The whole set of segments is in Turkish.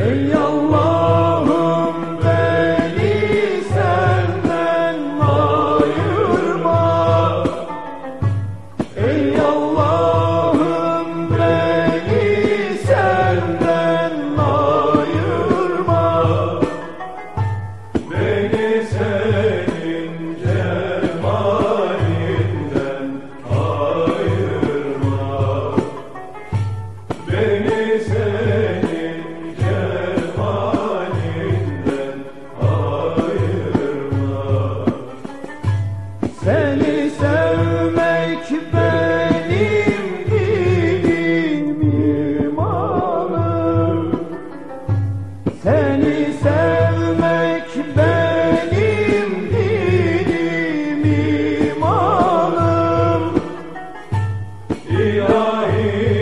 Ey Allah'ım beni senden ayırma. Ey Allah'ım beni senden ayırma. Beni senin cemalinden ayırma. Beni Seni sevmek benim dilim imanım Seni sevmek benim dilim imanım İlahi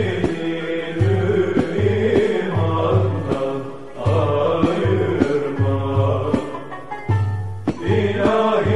İlahi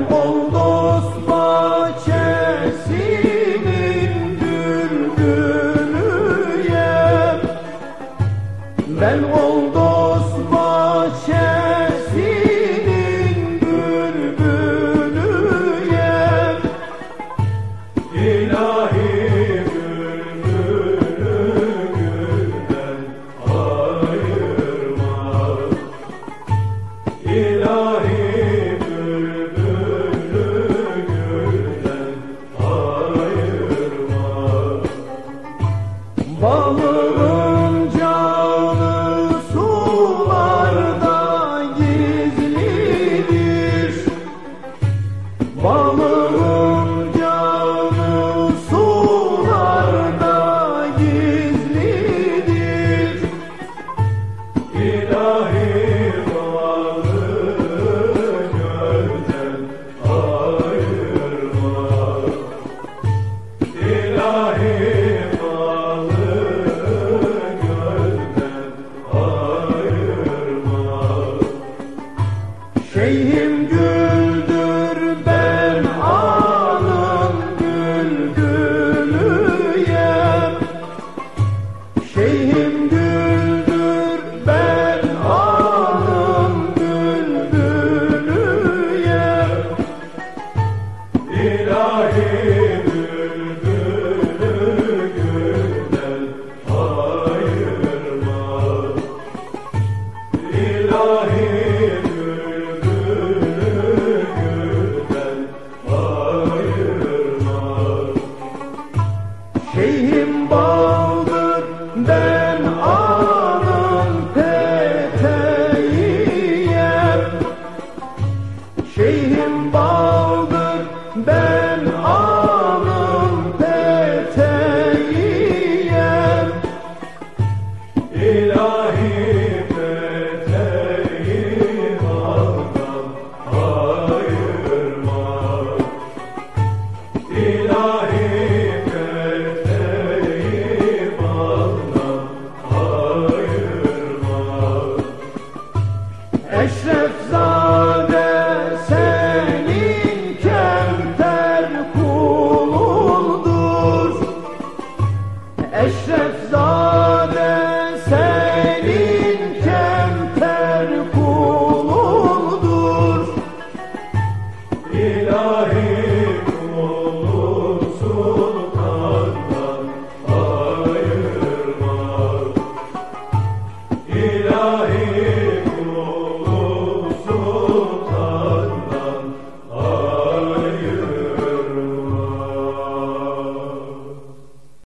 Ben Oldos bahçesinin bülbülüyem Ben Oldos bahçesinin ben anın peteğiyem Şeyhim baldır ben